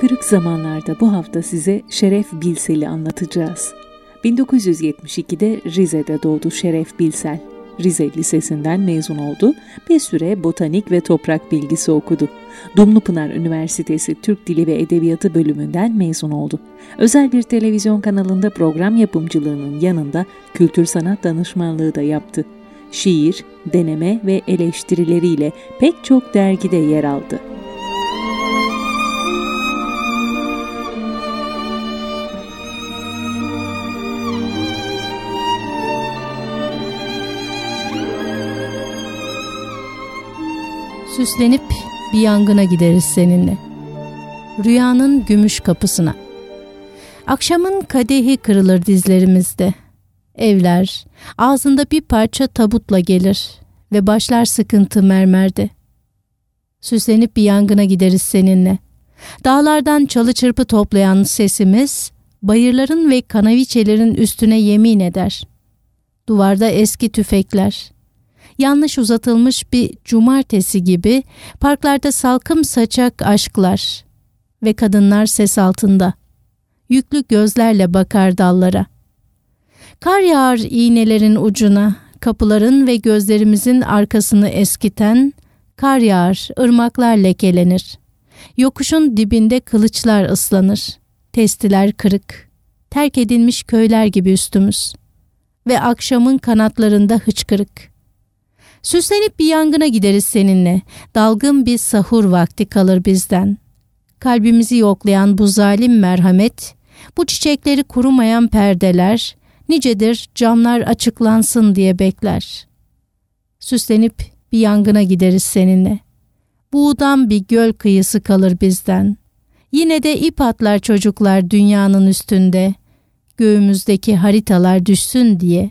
Kırık zamanlarda bu hafta size Şeref Bilsel'i anlatacağız. 1972'de Rize'de doğdu Şeref Bilsel. Rize Lisesi'nden mezun oldu. Bir süre botanik ve toprak bilgisi okudu. Dumlupınar Üniversitesi Türk Dili ve Edebiyatı bölümünden mezun oldu. Özel bir televizyon kanalında program yapımcılığının yanında kültür sanat danışmanlığı da yaptı. Şiir, deneme ve eleştirileriyle pek çok dergide yer aldı. Süslenip bir yangına gideriz seninle. Rüyanın gümüş kapısına. Akşamın kadehi kırılır dizlerimizde. Evler ağzında bir parça tabutla gelir ve başlar sıkıntı mermerde. Süslenip bir yangına gideriz seninle. Dağlardan çalı çırpı toplayan sesimiz bayırların ve kanaviçelerin üstüne yemin eder. Duvarda eski tüfekler, yanlış uzatılmış bir cumartesi gibi parklarda salkım saçak aşklar ve kadınlar ses altında. Yüklü gözlerle bakar dallara. Kar yağar iğnelerin ucuna, kapıların ve gözlerimizin arkasını eskiten, kar yağar, ırmaklar lekelenir. Yokuşun dibinde kılıçlar ıslanır, testiler kırık, terk edilmiş köyler gibi üstümüz ve akşamın kanatlarında hıçkırık.'' Süslenip bir yangına gideriz seninle. Dalgın bir sahur vakti kalır bizden. Kalbimizi yoklayan bu zalim merhamet, bu çiçekleri kurumayan perdeler, nicedir camlar açıklansın diye bekler. Süslenip bir yangına gideriz seninle. Buğdan bir göl kıyısı kalır bizden. Yine de ip atlar çocuklar dünyanın üstünde. Göğümüzdeki haritalar düşsün diye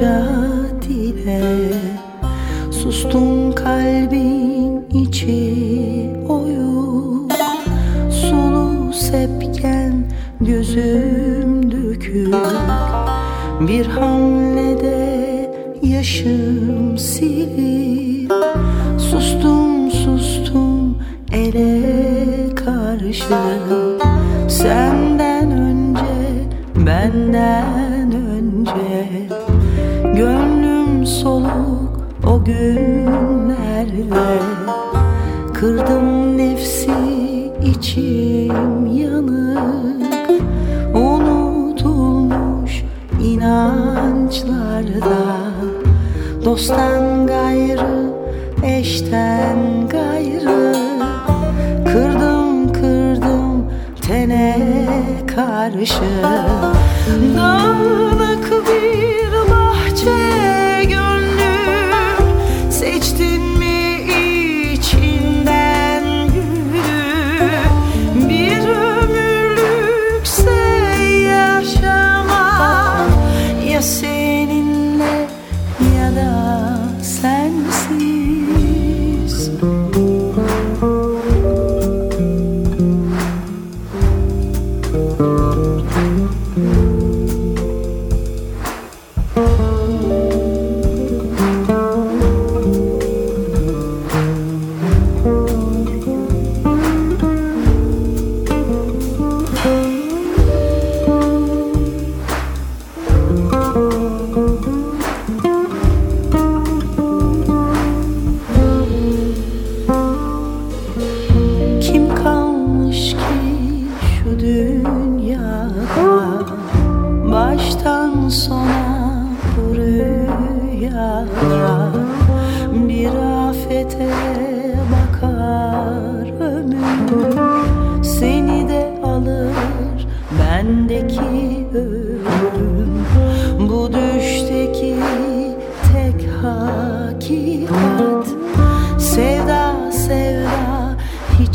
onca Sustum kalbim Dosttan gayrı, eşten gayrı. Kırdım kırdım tene karşı Dağınık bir bahçe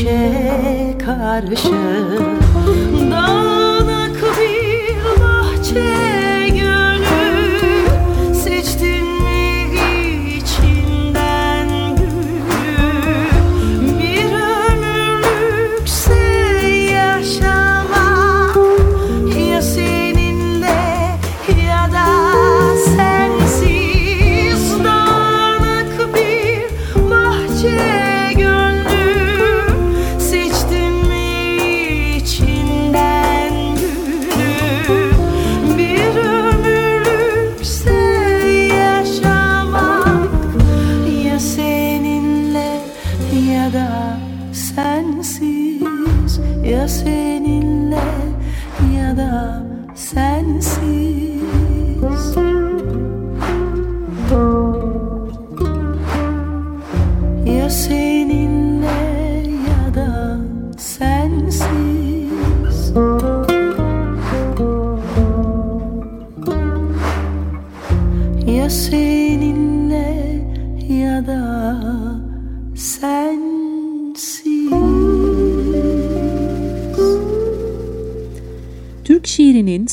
güneşe karşı. Dağınık bir bahçe da sensiz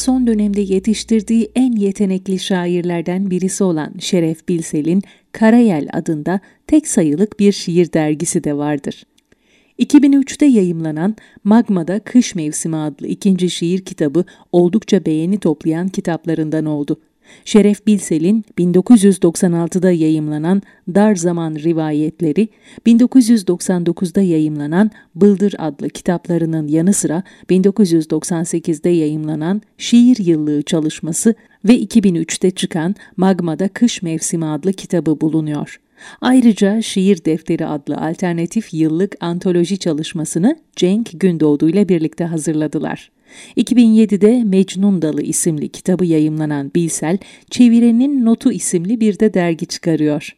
son dönemde yetiştirdiği en yetenekli şairlerden birisi olan Şeref Bilsel'in Karayel adında tek sayılık bir şiir dergisi de vardır. 2003'te yayımlanan Magma'da Kış Mevsimi adlı ikinci şiir kitabı oldukça beğeni toplayan kitaplarından oldu. Şeref Bilsel'in 1996'da yayımlanan Dar Zaman Rivayetleri, 1999'da yayımlanan Bıldır adlı kitaplarının yanı sıra 1998'de yayımlanan Şiir Yıllığı çalışması ve 2003'te çıkan Magma'da Kış Mevsimi adlı kitabı bulunuyor. Ayrıca Şiir Defteri adlı alternatif yıllık antoloji çalışmasını Cenk Gündoğdu ile birlikte hazırladılar. 2007'de Mecnun Dalı isimli kitabı yayımlanan Bilsel, Çevirenin Notu isimli bir de dergi çıkarıyor.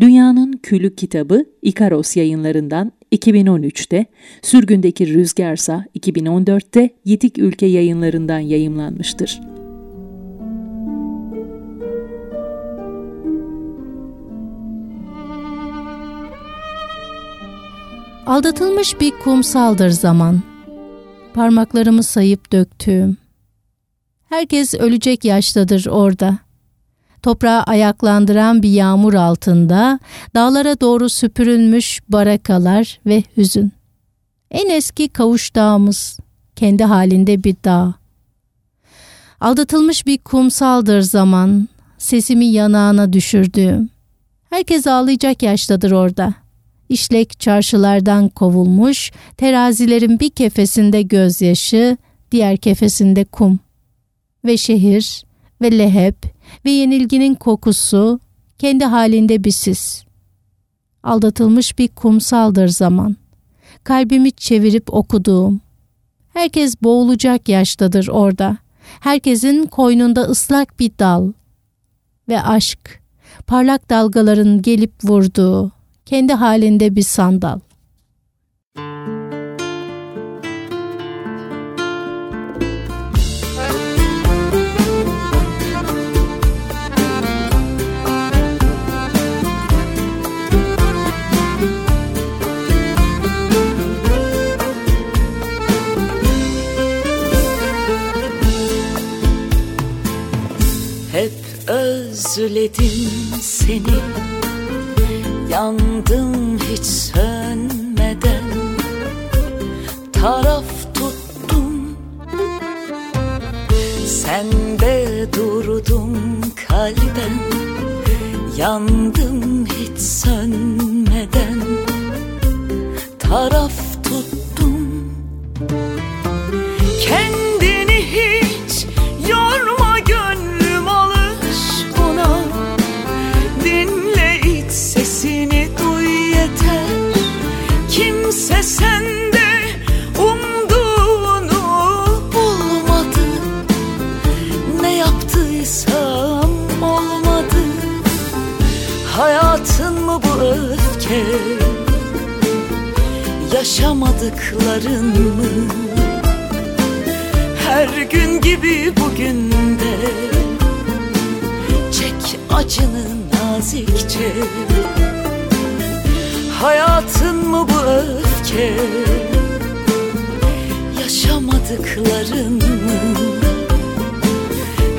Dünyanın Külü kitabı Ikaros yayınlarından 2013'te, Sürgündeki Rüzgarsa 2014'te Yitik Ülke yayınlarından yayımlanmıştır. Aldatılmış bir kumsaldır zaman. Parmaklarımı sayıp döktüğüm. Herkes ölecek yaştadır orada. Toprağı ayaklandıran bir yağmur altında dağlara doğru süpürülmüş barakalar ve hüzün. En eski kavuş dağımız, kendi halinde bir dağ. Aldatılmış bir kumsaldır zaman, sesimi yanağına düşürdüğüm. Herkes ağlayacak yaştadır orada.'' İşlek çarşılardan kovulmuş, terazilerin bir kefesinde gözyaşı, diğer kefesinde kum. Ve şehir ve lehep ve yenilginin kokusu kendi halinde bir sis. Aldatılmış bir kumsaldır zaman. Kalbimi çevirip okuduğum. Herkes boğulacak yaştadır orada. Herkesin koynunda ıslak bir dal. Ve aşk, parlak dalgaların gelip vurduğu, kendi halinde bir sandal. Hep özledim seni Yandım hiç sönmeden. Taraf tuttum. Sende durdum kalben. Yandım hiç sönmeden. Taraf öfke Yaşamadıkların mı Her gün gibi bugün de Çek acını nazikçe. Hayatın mı bu öfke öfke? Yaşamadıklarını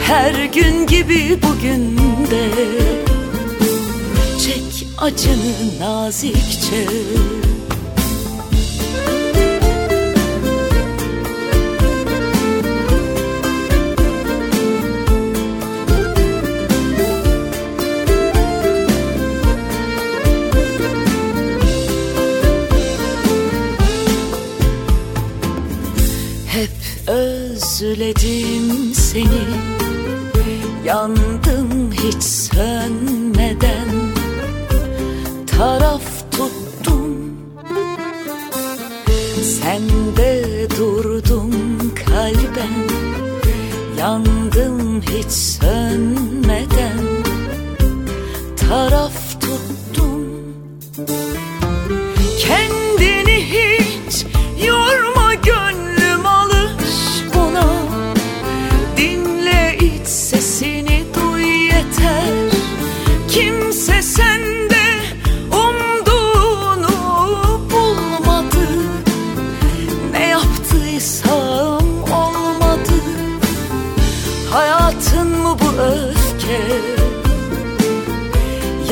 Her gün gibi bugün de acını nazikçe. Özledim seni. Yandım hiç hiç sönmeden Taraf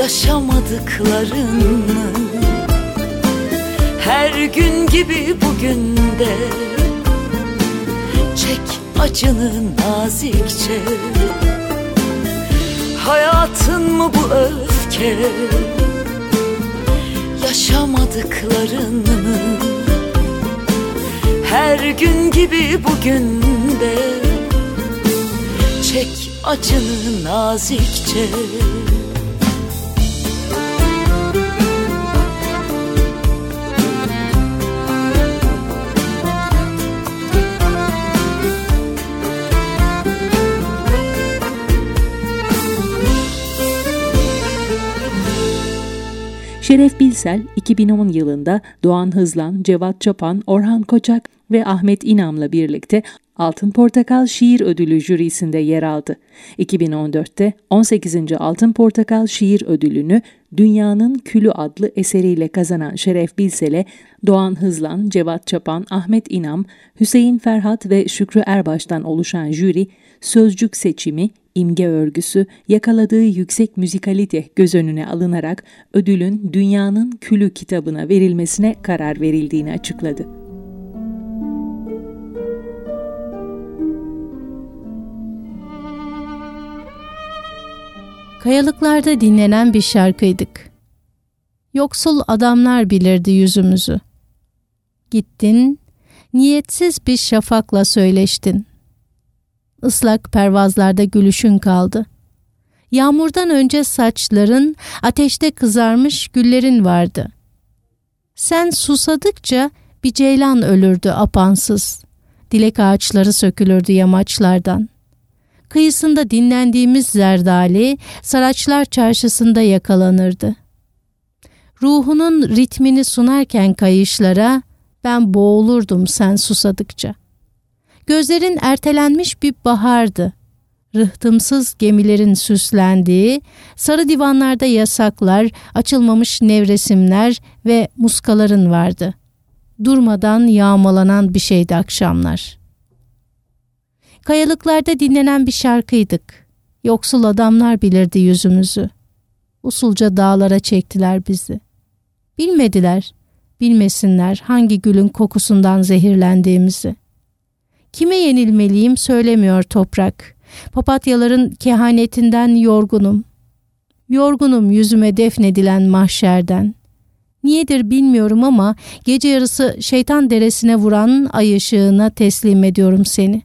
yaşamadıklarını Her gün gibi bugün de Çek acını nazikçe. Hayatın mı bu öfke? Yaşamadıklarını Her gün gibi bugün de Çek acını nazikçe Şeref Bilsel 2010 yılında Doğan Hızlan, Cevat Çapan, Orhan Koçak ve Ahmet İnam'la birlikte Altın Portakal Şiir Ödülü jürisinde yer aldı. 2014'te 18. Altın Portakal Şiir Ödülünü Dünyanın Külü adlı eseriyle kazanan Şeref Bilsel'e Doğan Hızlan, Cevat Çapan, Ahmet İnam, Hüseyin Ferhat ve Şükrü Erbaş'tan oluşan jüri sözcük seçimi, imge örgüsü, yakaladığı yüksek müzikalite göz önüne alınarak ödülün Dünyanın Külü kitabına verilmesine karar verildiğini açıkladı. Kayalıklarda dinlenen bir şarkıydık. Yoksul adamlar bilirdi yüzümüzü. Gittin, niyetsiz bir şafakla söyleştin. Islak pervazlarda gülüşün kaldı. Yağmurdan önce saçların, ateşte kızarmış güllerin vardı. Sen susadıkça bir ceylan ölürdü apansız. Dilek ağaçları sökülürdü yamaçlardan. Kıyısında dinlendiğimiz Zerdali, Saraçlar Çarşısı'nda yakalanırdı. Ruhunun ritmini sunarken kayışlara, ben boğulurdum sen susadıkça. Gözlerin ertelenmiş bir bahardı. Rıhtımsız gemilerin süslendiği, sarı divanlarda yasaklar, açılmamış nevresimler ve muskaların vardı. Durmadan yağmalanan bir şeydi akşamlar. Kayalıklarda dinlenen bir şarkıydık. Yoksul adamlar bilirdi yüzümüzü. Usulca dağlara çektiler bizi. Bilmediler, bilmesinler hangi gülün kokusundan zehirlendiğimizi. Kime yenilmeliyim söylemiyor toprak. Papatyaların kehanetinden yorgunum. Yorgunum yüzüme defnedilen mahşerden. Niyedir bilmiyorum ama gece yarısı şeytan deresine vuran ay ışığına teslim ediyorum seni.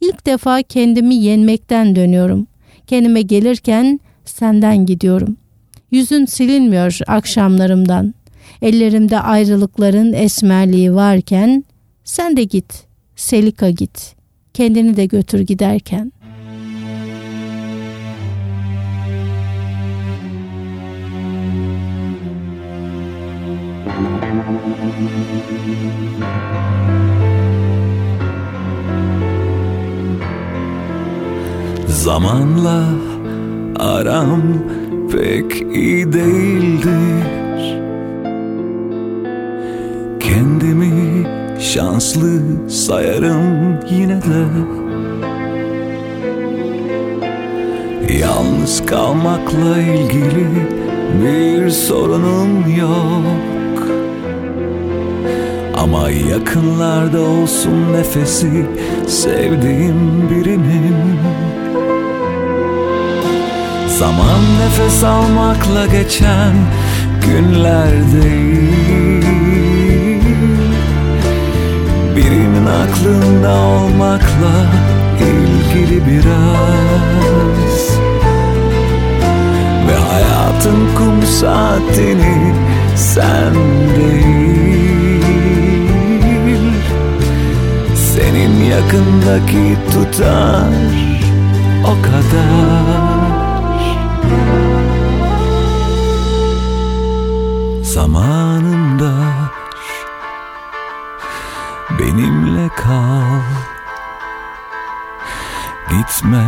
İlk defa kendimi yenmekten dönüyorum. Kendime gelirken senden gidiyorum. Yüzün silinmiyor akşamlarımdan. Ellerimde ayrılıkların esmerliği varken sen de git, Selika git. Kendini de götür giderken. Zamanla aram pek iyi değildir Kendimi şanslı sayarım yine de. Yalnız kalmakla ilgili bir sorunum yok. Ama yakınlarda olsun nefesi sevdiğim birinin. Zaman nefes almakla geçen günler aklında olmakla ilgili biraz. Ve hayatın kum saatini sen değil Senin yakındaki tutar o kadar Gitme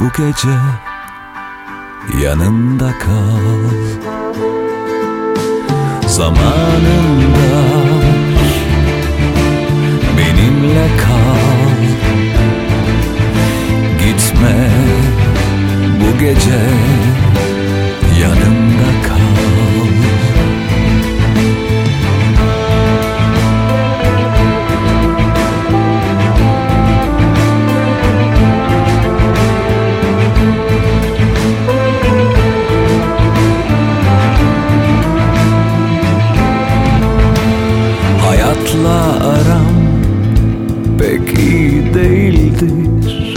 bu gece yanında kal. Zamanında benimle kal. Gitme. Bu gece yanımda kal Hayatla aram pek iyi değildir.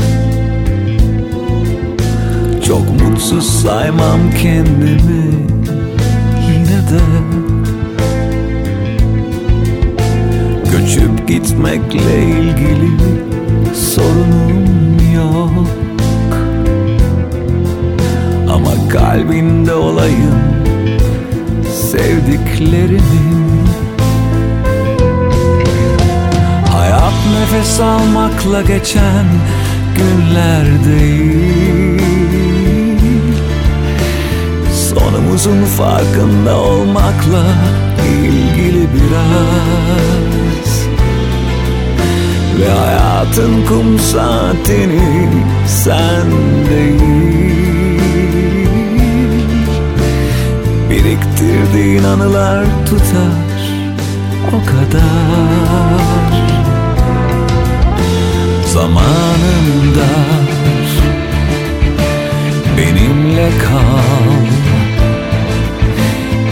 Çok mutsuz saymam kendimi yine de. Göçüp gitmekle ilgili sorunum yok. Ama kalbinde olayım sevdiklerimin nefes almakla geçen günler değil. Sonumuzun farkında olmakla ilgili biraz. Ve hayatın kum saatini sen değil. Biriktirdiğin anılar tutar o kadar Zamanında benimle kal.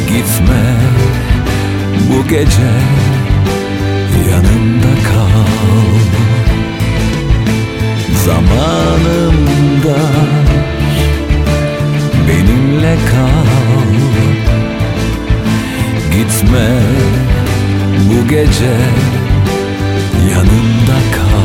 Gitme bu gece yanımda kal. Zamanında benimle kal. Gitme bu gece yanımda kal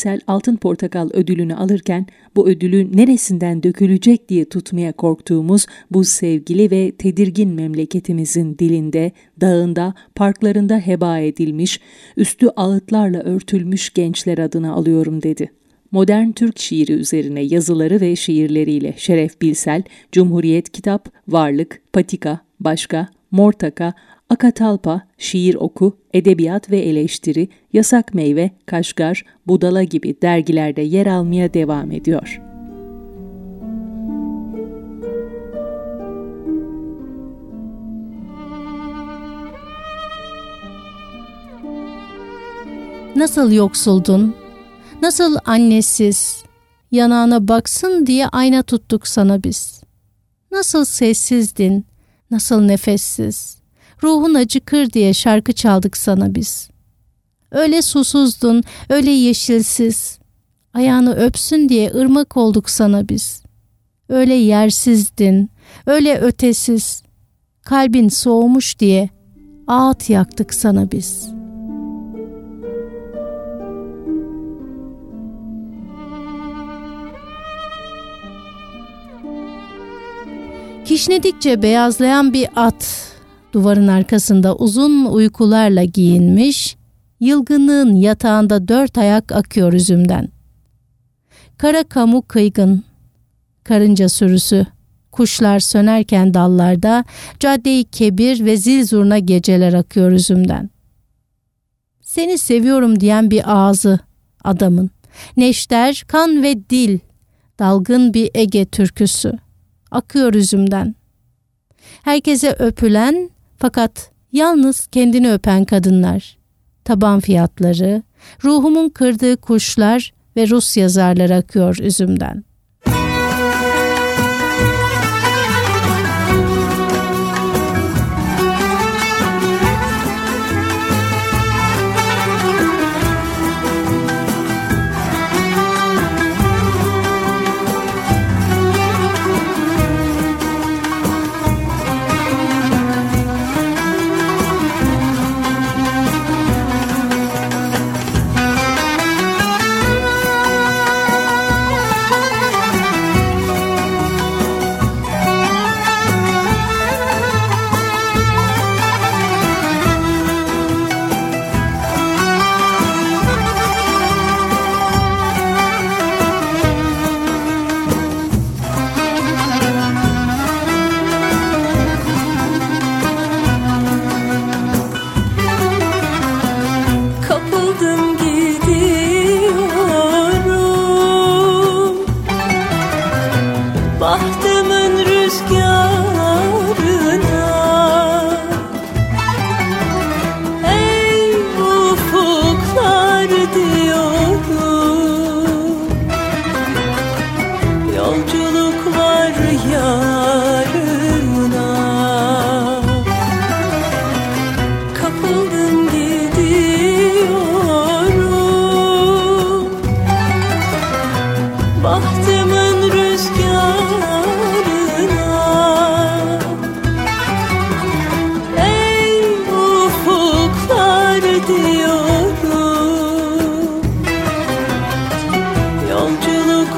Bilsel Altın Portakal ödülünü alırken bu ödülü neresinden dökülecek diye tutmaya korktuğumuz bu sevgili ve tedirgin memleketimizin dilinde, dağında, parklarında heba edilmiş, üstü ağıtlarla örtülmüş gençler adına alıyorum dedi. Modern Türk şiiri üzerine yazıları ve şiirleriyle Şeref Bilsel, Cumhuriyet Kitap, Varlık, Patika, Başka, Mortaka, Akatalpa, Şiir Oku, Edebiyat ve Eleştiri, Yasak Meyve, Kaşgar, Budala gibi dergilerde yer almaya devam ediyor. Nasıl yoksuldun? Nasıl annesiz? Yanağına baksın diye ayna tuttuk sana biz. Nasıl sessizdin? Nasıl nefessiz? Ruhun acıkır diye şarkı çaldık sana biz. Öyle susuzdun, öyle yeşilsiz. Ayağını öpsün diye ırmak olduk sana biz. Öyle yersizdin, öyle ötesiz. Kalbin soğumuş diye ağıt yaktık sana biz.'' Kişnedikçe beyazlayan bir at duvarın arkasında uzun uykularla giyinmiş, yılgınlığın yatağında dört ayak akıyor üzümden. Kara kamu kıygın, karınca sürüsü, kuşlar sönerken dallarda caddeyi kebir ve zil zurna geceler akıyor üzümden. Seni seviyorum diyen bir ağzı adamın, neşter, kan ve dil, dalgın bir Ege türküsü, akıyor üzümden. Herkese öpülen fakat yalnız kendini öpen kadınlar, taban fiyatları, ruhumun kırdığı kuşlar ve Rus yazarlar akıyor üzümden.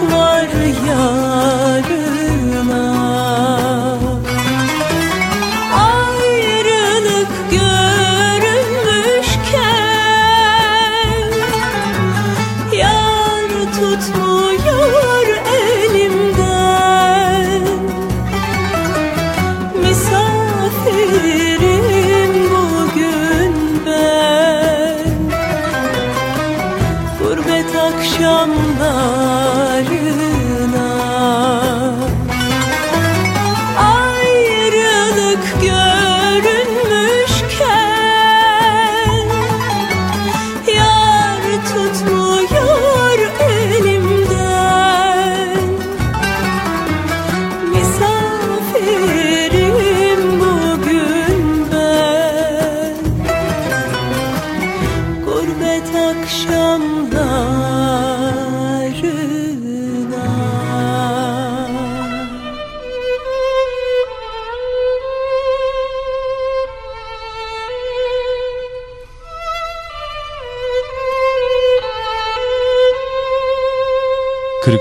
暖日阳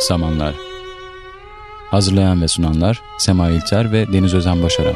Kırık Zamanlar. Hazırlayan ve sunanlar Sema İlter ve Deniz Özen Başaran